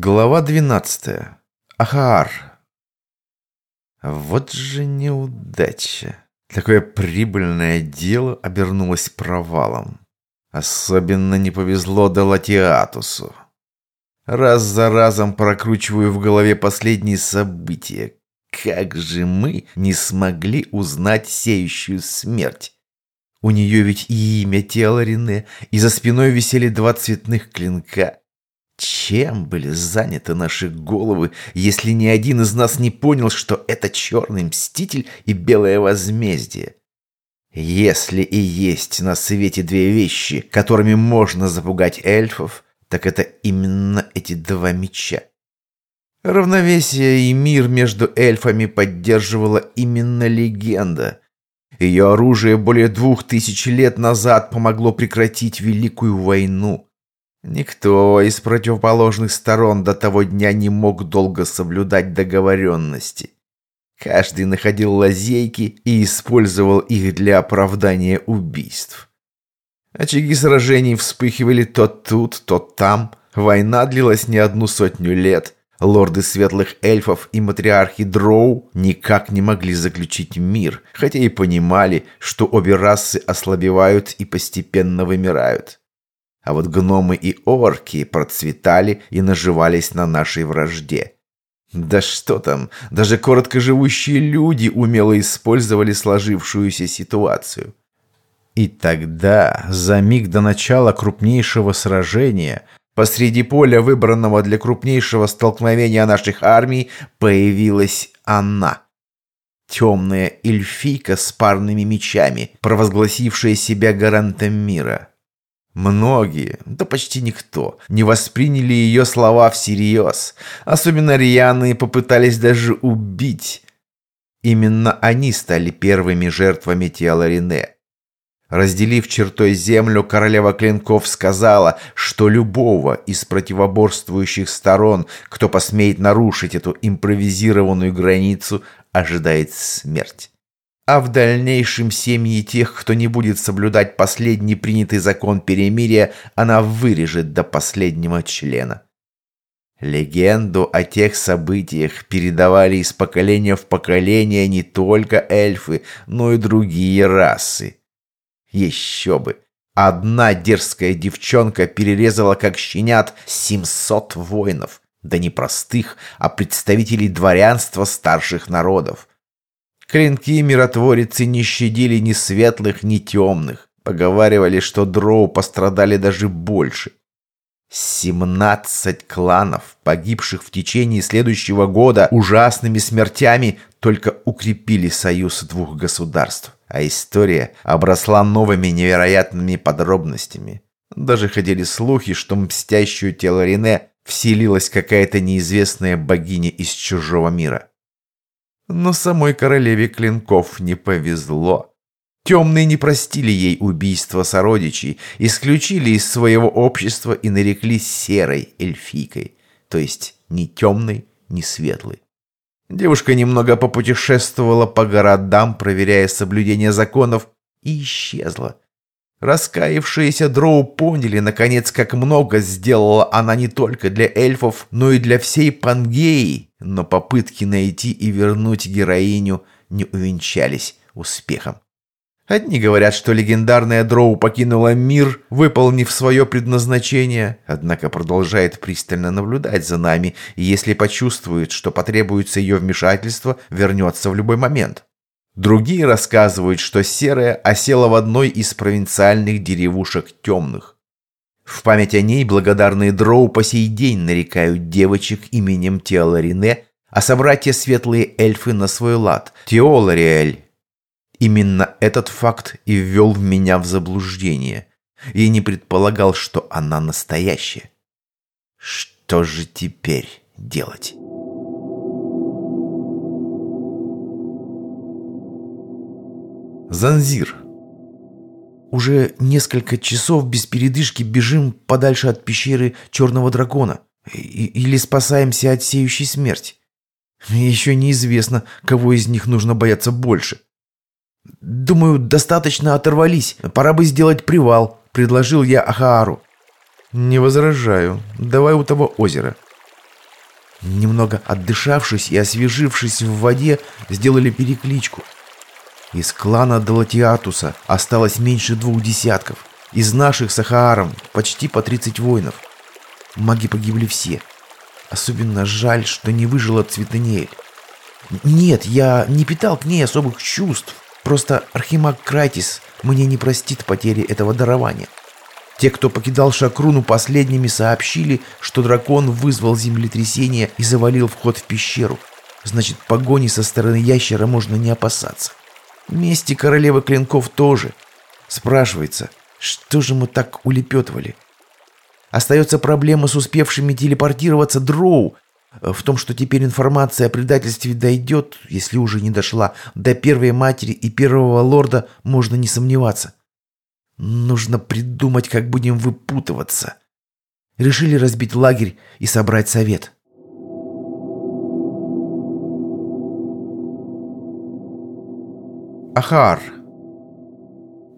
Глава 12. Ахаар. Вот же неудача. Такое прибыльное дело обернулось провалом. Особенно не повезло Далатиатусу. Раз за разом прокручиваю в голове последние события. Как же мы не смогли узнать сеющую смерть? У нее ведь и имя тело Рене, и за спиной висели два цветных клинка. Чем были заняты наши головы, если ни один из нас не понял, что это черный мститель и белое возмездие? Если и есть на свете две вещи, которыми можно запугать эльфов, так это именно эти два меча. Равновесие и мир между эльфами поддерживала именно легенда. Ее оружие более двух тысяч лет назад помогло прекратить Великую войну. Никто из противоположных сторон до того дня не мог долго соблюдать договоренности. Каждый находил лазейки и использовал их для оправдания убийств. Очаги сражений вспыхивали то тут, то там. Война длилась не одну сотню лет. Лорды светлых эльфов и матриархи Дроу никак не могли заключить мир, хотя и понимали, что обе расы ослабевают и постепенно вымирают. А вот гномы и орки процветали и наживались на нашей вражде. Да что там, даже короткоживущие люди умело использовали сложившуюся ситуацию. И тогда, за миг до начала крупнейшего сражения, посреди поля, выбранного для крупнейшего столкновения наших армий, появилась она. Темная эльфийка с парными мечами, провозгласившая себя гарантом мира. Многие, да почти никто, не восприняли ее слова всерьез. Особенно рьяные попытались даже убить. Именно они стали первыми жертвами тела Рене. Разделив чертой землю, королева Клинков сказала, что любого из противоборствующих сторон, кто посмеет нарушить эту импровизированную границу, ожидает смерть а в дальнейшем семьи тех, кто не будет соблюдать последний принятый закон перемирия, она вырежет до последнего члена. Легенду о тех событиях передавали из поколения в поколение не только эльфы, но и другие расы. Еще бы! Одна дерзкая девчонка перерезала как щенят 700 воинов, да не простых, а представителей дворянства старших народов. Клинки миротворицы не щадили ни светлых, ни темных. Поговаривали, что дроу пострадали даже больше. Семнадцать кланов, погибших в течение следующего года ужасными смертями, только укрепили союз двух государств. А история обросла новыми невероятными подробностями. Даже ходили слухи, что мстящую тело Рене вселилась какая-то неизвестная богиня из чужого мира. Но самой королеве клинков не повезло. Темные не простили ей убийство сородичей, исключили из своего общества и нарекли серой эльфийкой, то есть ни темной, ни светлой. Девушка немного попутешествовала по городам, проверяя соблюдение законов, и исчезла. Раскаявшиеся дроу поняли, наконец, как много сделала она не только для эльфов, но и для всей Пангеи, но попытки найти и вернуть героиню не увенчались успехом. Одни говорят, что легендарная дроу покинула мир, выполнив свое предназначение, однако продолжает пристально наблюдать за нами, и если почувствует, что потребуется ее вмешательство, вернется в любой момент. Другие рассказывают, что серая осела в одной из провинциальных деревушек темных. В память о ней благодарные дроу по сей день нарекают девочек именем Теоларине, а собратья светлые эльфы на свой лад – Теолариэль. Именно этот факт и ввел в меня в заблуждение. Я не предполагал, что она настоящая. Что же теперь делать? Занзир. Уже несколько часов без передышки бежим подальше от пещеры Черного Дракона. или спасаемся от сеющей смерти. Еще неизвестно, кого из них нужно бояться больше. «Думаю, достаточно оторвались. Пора бы сделать привал», — предложил я Ахаару. «Не возражаю. Давай у того озера». Немного отдышавшись и освежившись в воде, сделали перекличку. Из клана Далатиатуса осталось меньше двух десятков. Из наших Сахааром почти по 30 воинов. Маги погибли все. Особенно жаль, что не выжила Цветаниэль. Нет, я не питал к ней особых чувств. Просто Архимаг Крайтис мне не простит потери этого дарования. Те, кто покидал Шакруну последними, сообщили, что дракон вызвал землетрясение и завалил вход в пещеру. Значит, погони со стороны ящера можно не опасаться. Мести королевы клинков тоже. Спрашивается, что же мы так улепетывали? Остается проблема с успевшими телепортироваться дроу. В том, что теперь информация о предательстве дойдет, если уже не дошла, до первой матери и первого лорда можно не сомневаться. Нужно придумать, как будем выпутываться. Решили разбить лагерь и собрать совет. Ахар.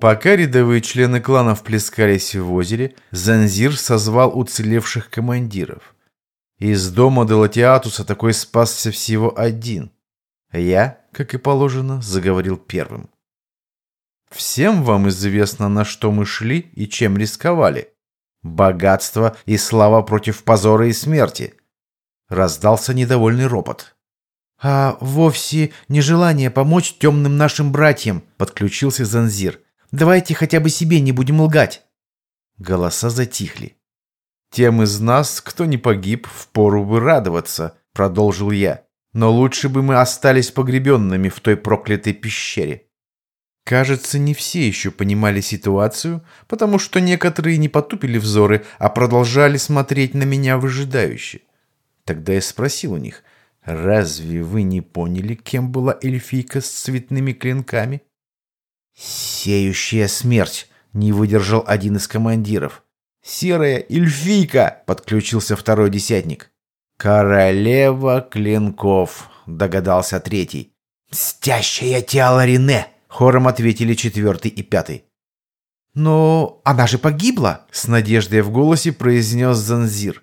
Пока рядовые члены кланов плескались в озере, Занзир созвал уцелевших командиров. Из дома Делатиатуса такой спасся всего один. Я, как и положено, заговорил первым. Всем вам известно, на что мы шли и чем рисковали. Богатство и слава против позора и смерти. Раздался недовольный ропот. «А вовсе нежелание помочь темным нашим братьям», — подключился Занзир. «Давайте хотя бы себе не будем лгать». Голоса затихли. «Тем из нас, кто не погиб, впору бы радоваться», — продолжил я. «Но лучше бы мы остались погребенными в той проклятой пещере». Кажется, не все еще понимали ситуацию, потому что некоторые не потупили взоры, а продолжали смотреть на меня выжидающе. Тогда я спросил у них, разве вы не поняли, кем была эльфийка с цветными клинками? «Сеющая смерть!» — не выдержал один из командиров. «Серая эльфийка!» — подключился второй десятник. «Королева клинков!» — догадался третий. «Мстящая Теаларине!» Хором ответили четвертый и пятый. «Но она же погибла!» — с надеждой в голосе произнес Занзир.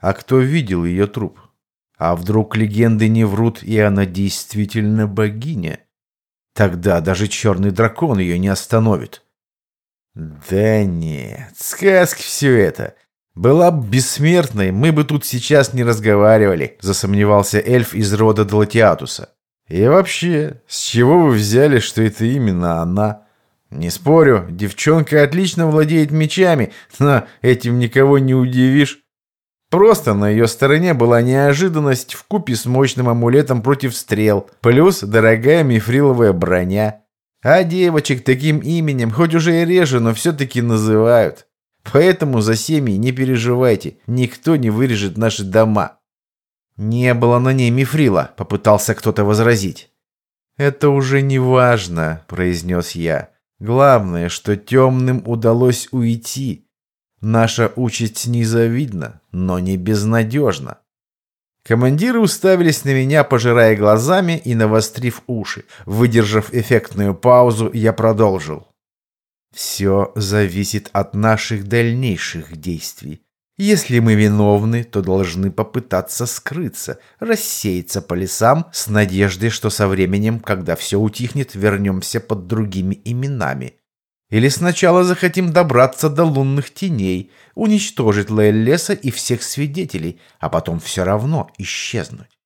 «А кто видел ее труп? А вдруг легенды не врут, и она действительно богиня? Тогда даже черный дракон ее не остановит». «Да нет, сказки все это. Была бы бессмертной, мы бы тут сейчас не разговаривали», — засомневался эльф из рода Далатиатуса. И вообще, с чего вы взяли, что это именно она? Не спорю, девчонка отлично владеет мечами, но этим никого не удивишь. Просто на ее стороне была неожиданность в купе с мощным амулетом против стрел, плюс дорогая мифриловая броня. А девочек таким именем, хоть уже и реже, но все-таки называют. Поэтому за семьи не переживайте, никто не вырежет наши дома. «Не было на ней мифрила», — попытался кто-то возразить. «Это уже не важно», — произнес я. «Главное, что темным удалось уйти. Наша участь незавидна, но не безнадежна». Командиры уставились на меня, пожирая глазами и навострив уши. Выдержав эффектную паузу, я продолжил. «Все зависит от наших дальнейших действий. Если мы виновны, то должны попытаться скрыться, рассеяться по лесам с надеждой, что со временем, когда все утихнет, вернемся под другими именами. Или сначала захотим добраться до лунных теней, уничтожить Лейлеса и всех свидетелей, а потом все равно исчезнуть.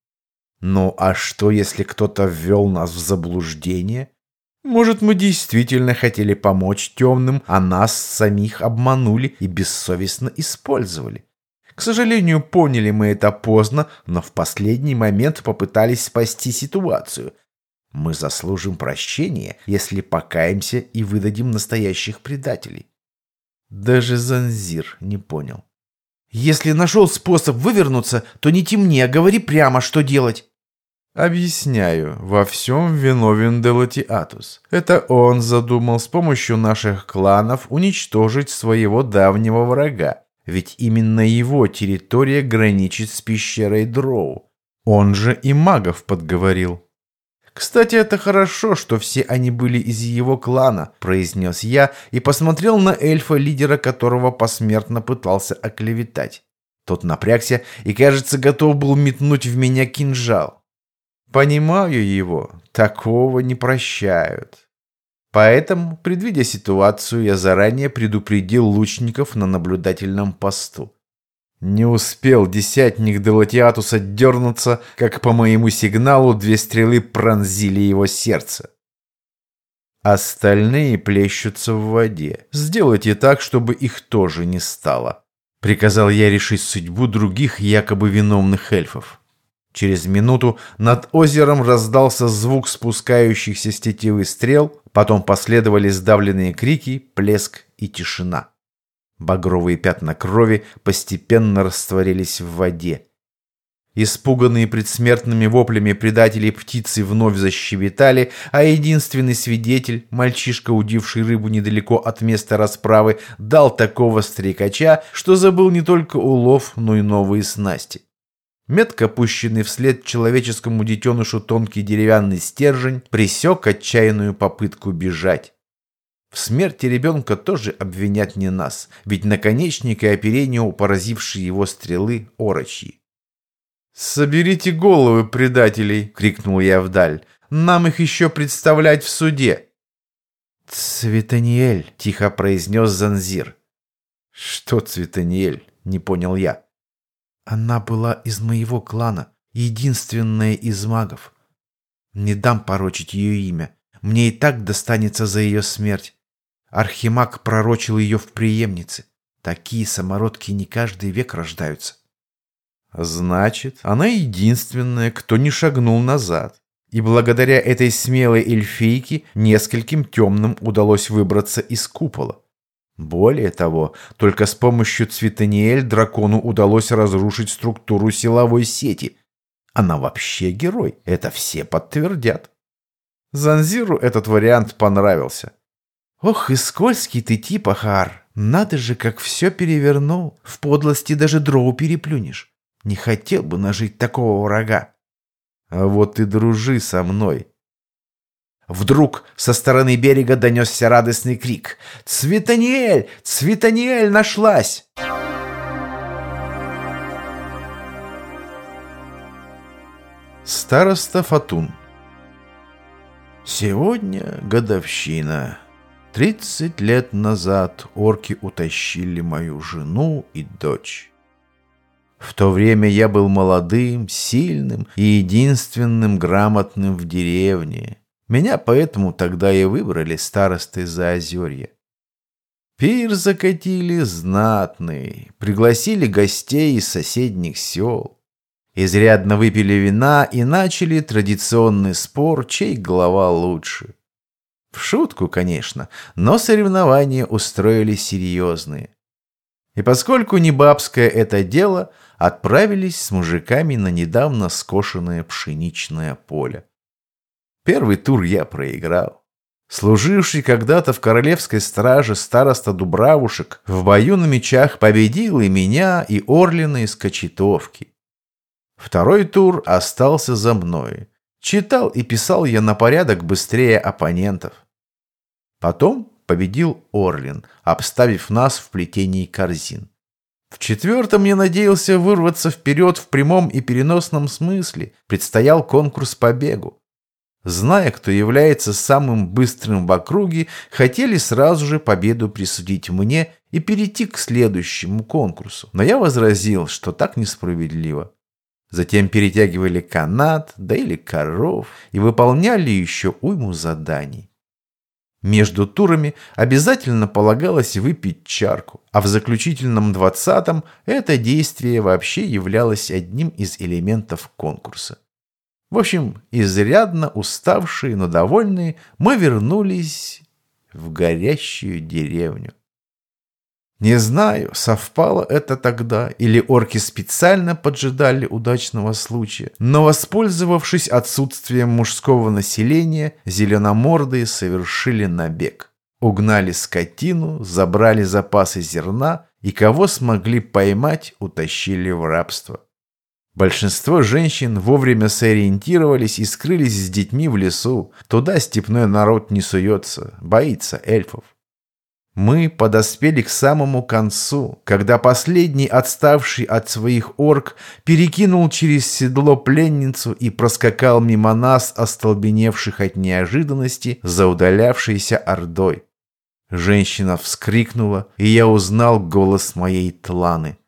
Ну а что, если кто-то ввел нас в заблуждение? Может, мы действительно хотели помочь темным, а нас самих обманули и бессовестно использовали. К сожалению, поняли мы это поздно, но в последний момент попытались спасти ситуацию. Мы заслужим прощения, если покаемся и выдадим настоящих предателей. Даже Занзир не понял. «Если нашел способ вывернуться, то не темни, а говори прямо, что делать». Объясняю, во всем виновен Делатиатус. Это он задумал с помощью наших кланов уничтожить своего давнего врага, ведь именно его территория граничит с пещерой Дроу. Он же и магов подговорил. «Кстати, это хорошо, что все они были из его клана», – произнес я и посмотрел на эльфа, лидера которого посмертно пытался оклеветать. Тот напрягся и, кажется, готов был метнуть в меня кинжал. Понимаю его, такого не прощают. Поэтому, предвидя ситуацию, я заранее предупредил лучников на наблюдательном посту. Не успел десятник Делатиатуса дернуться, как по моему сигналу две стрелы пронзили его сердце. Остальные плещутся в воде. Сделайте так, чтобы их тоже не стало. Приказал я решить судьбу других якобы виновных эльфов. Через минуту над озером раздался звук спускающихся с тетивы стрел, потом последовали сдавленные крики, плеск и тишина. Багровые пятна крови постепенно растворились в воде. Испуганные предсмертными воплями предателей птицы вновь защебетали, а единственный свидетель, мальчишка, удивший рыбу недалеко от места расправы, дал такого стрекача, что забыл не только улов, но и новые снасти. Метко пущенный вслед человеческому детенышу тонкий деревянный стержень пресек отчаянную попытку бежать. В смерти ребенка тоже обвинят не нас, ведь наконечник и оперение у поразившей его стрелы орочьи. «Соберите головы предателей!» — крикнул я вдаль. «Нам их еще представлять в суде!» «Цветаниэль!» — тихо произнес Занзир. «Что Цветаниэль?» — не понял я. «Она была из моего клана, единственная из магов. Не дам порочить ее имя. Мне и так достанется за ее смерть. Архимаг пророчил ее в преемнице. Такие самородки не каждый век рождаются. Значит, она единственная, кто не шагнул назад. И благодаря этой смелой эльфийке нескольким темным удалось выбраться из купола. Более того, только с помощью Цветаниэль дракону удалось разрушить структуру силовой сети. Она вообще герой, это все подтвердят. Занзиру этот вариант понравился. «Ох, и скользкий ты тип, Ахар! Надо же, как все перевернул! В подлости даже дроу переплюнешь! Не хотел бы нажить такого врага!» «А вот ты дружи со мной!» Вдруг со стороны берега донесся радостный крик. «Цветаниэль! Цветаниэль нашлась!» Староста Фатун Сегодня годовщина. Тридцать лет назад орки утащили мою жену и дочь. В то время я был молодым, сильным и единственным грамотным в деревне. Меня поэтому тогда и выбрали старостой Заозерья. Пир закатили знатный, пригласили гостей из соседних сел. Изрядно выпили вина и начали традиционный спор, чей голова лучше. В шутку, конечно, но соревнования устроили серьезные. И поскольку не бабское это дело, отправились с мужиками на недавно скошенное пшеничное поле. Первый тур я проиграл. Служивший когда-то в королевской страже староста Дубравушек в бою на мечах победил и меня, и Орлина из Кочетовки. Второй тур остался за мной. Читал и писал я на порядок быстрее оппонентов. Потом победил Орлин, обставив нас в плетении корзин. В четвертом я надеялся вырваться вперед в прямом и переносном смысле. Предстоял конкурс по бегу. Зная, кто является самым быстрым в округе, хотели сразу же победу присудить мне и перейти к следующему конкурсу. Но я возразил, что так несправедливо. Затем перетягивали канат, доили коров и выполняли еще уйму заданий. Между турами обязательно полагалось выпить чарку, а в заключительном двадцатом это действие вообще являлось одним из элементов конкурса. В общем, изрядно уставшие, но довольные, мы вернулись в горящую деревню. Не знаю, совпало это тогда, или орки специально поджидали удачного случая, но, воспользовавшись отсутствием мужского населения, зеленомордые совершили набег. Угнали скотину, забрали запасы зерна и кого смогли поймать, утащили в рабство. Большинство женщин вовремя сориентировались и скрылись с детьми в лесу. Туда степной народ не суется, боится эльфов. Мы подоспели к самому концу, когда последний, отставший от своих орк, перекинул через седло пленницу и проскакал мимо нас, остолбеневших от неожиданности, за удалявшейся ордой. Женщина вскрикнула, и я узнал голос моей Тланы.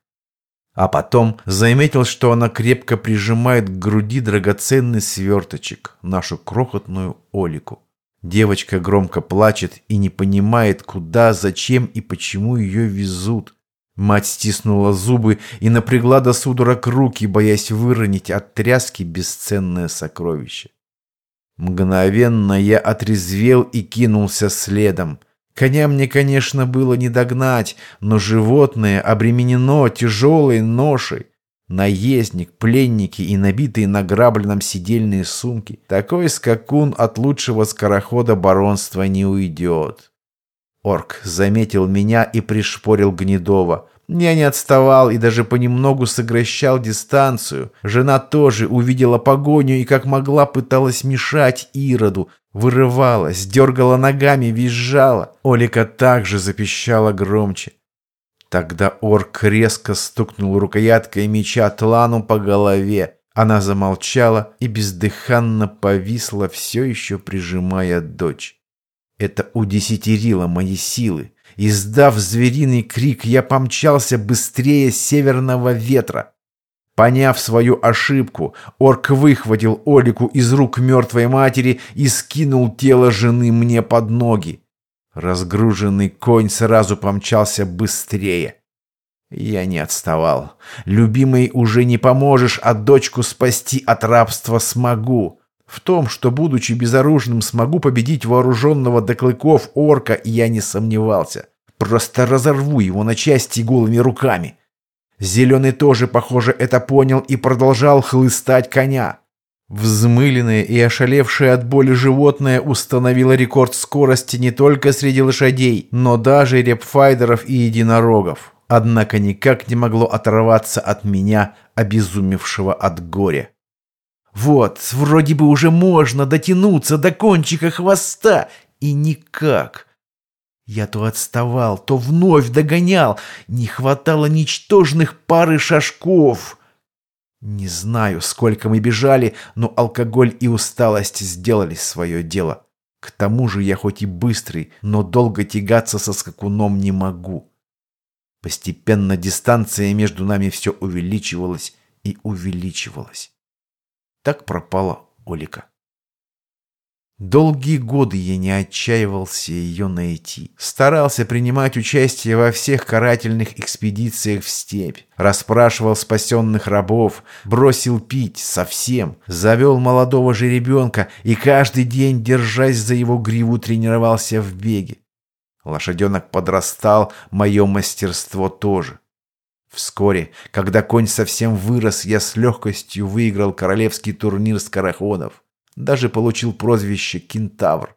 А потом заметил, что она крепко прижимает к груди драгоценный сверточек, нашу крохотную Олику. Девочка громко плачет и не понимает, куда, зачем и почему ее везут. Мать стиснула зубы и напрягла до судорог руки, боясь выронить от тряски бесценное сокровище. Мгновенно я отрезвел и кинулся следом. Коня мне, конечно, было не догнать, но животное обременено тяжелой ношей. Наездник, пленники и набитые награбленном сидельные сумки. Такой скакун от лучшего скорохода баронства не уйдет. Орк заметил меня и пришпорил Гнедова. Я не отставал и даже понемногу сокращал дистанцию. Жена тоже увидела погоню и как могла пыталась мешать Ироду. Вырывалась, дергала ногами, визжала. Олика также запищала громче. Тогда орк резко стукнул рукояткой меча Тлану по голове. Она замолчала и бездыханно повисла, все еще прижимая дочь. Это удесятерило мои силы. Издав звериный крик, я помчался быстрее северного ветра. Поняв свою ошибку, орк выхватил Олику из рук мертвой матери и скинул тело жены мне под ноги. Разгруженный конь сразу помчался быстрее. Я не отставал. Любимой уже не поможешь, а дочку спасти от рабства смогу. В том, что, будучи безоружным, смогу победить вооруженного до клыков орка, я не сомневался. Просто разорву его на части голыми руками. Зеленый тоже, похоже, это понял и продолжал хлыстать коня. Взмыленное и ошалевшее от боли животное установило рекорд скорости не только среди лошадей, но даже репфайдеров и единорогов. Однако никак не могло оторваться от меня, обезумевшего от горя. Вот, вроде бы уже можно дотянуться до кончика хвоста, и никак. Я то отставал, то вновь догонял, не хватало ничтожных пары шажков. Не знаю, сколько мы бежали, но алкоголь и усталость сделали свое дело. К тому же я хоть и быстрый, но долго тягаться со скакуном не могу. Постепенно дистанция между нами все увеличивалась и увеличивалась. Так пропала Олика. Долгие годы я не отчаивался ее найти. Старался принимать участие во всех карательных экспедициях в степь. Расспрашивал спасенных рабов, бросил пить совсем, завел молодого жеребенка и каждый день, держась за его гриву, тренировался в беге. Лошаденок подрастал, мое мастерство тоже. Вскоре, когда конь совсем вырос, я с легкостью выиграл королевский турнир скороходов. Даже получил прозвище «Кентавр».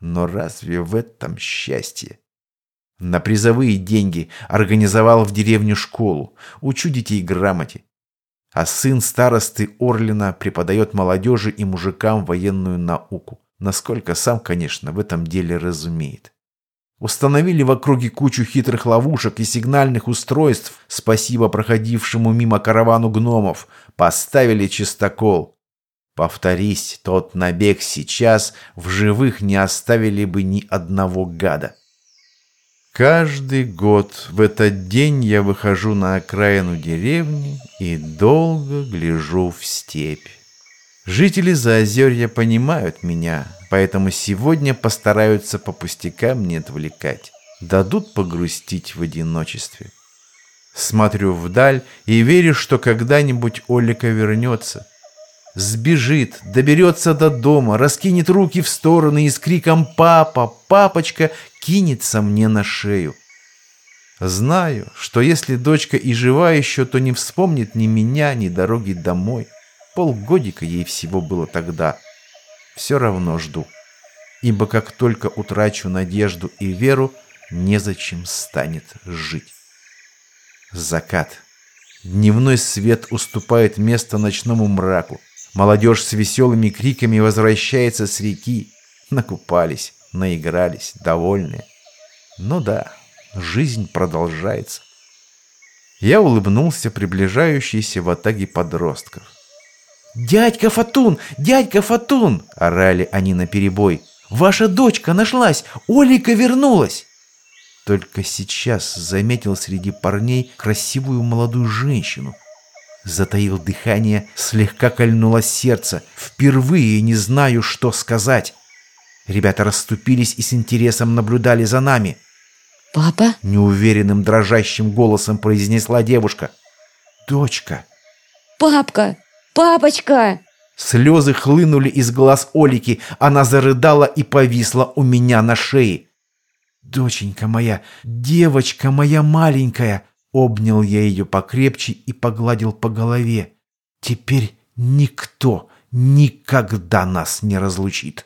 Но разве в этом счастье? На призовые деньги организовал в деревне школу, учу детей грамоте. А сын старосты Орлина преподает молодежи и мужикам военную науку. Насколько сам, конечно, в этом деле разумеет. Установили в округе кучу хитрых ловушек и сигнальных устройств, спасибо проходившему мимо каравану гномов. Поставили чистокол. Повторись тот набег сейчас, в живых не оставили бы ни одного гада. Каждый год в этот день я выхожу на окраину деревни и долго гляжу в степь. Жители Заозерья понимают меня, поэтому сегодня постараются по пустякам не отвлекать. Дадут погрустить в одиночестве. Смотрю вдаль и верю, что когда-нибудь Олика вернется – сбежит, доберется до дома, раскинет руки в стороны и с криком «Папа! Папочка!» кинется мне на шею. Знаю, что если дочка и жива еще, то не вспомнит ни меня, ни дороги домой. Полгодика ей всего было тогда. Все равно жду. Ибо как только утрачу надежду и веру, незачем станет жить. Закат. Дневной свет уступает место ночному мраку. Молодежь с веселыми криками возвращается с реки. Накупались, наигрались, довольные. Ну да, жизнь продолжается. Я улыбнулся приближающейся в атаге подростков. «Дядька Фатун! Дядька Фатун!» – орали они наперебой. «Ваша дочка нашлась! Олика вернулась!» Только сейчас заметил среди парней красивую молодую женщину. Затаил дыхание, слегка кольнуло сердце. Впервые не знаю, что сказать. Ребята расступились и с интересом наблюдали за нами. «Папа?» — неуверенным дрожащим голосом произнесла девушка. «Дочка». «Папка! Папочка!» Слезы хлынули из глаз Олики. Она зарыдала и повисла у меня на шее. «Доченька моя, девочка моя маленькая!» Обнял я ее покрепче и погладил по голове. «Теперь никто никогда нас не разлучит!»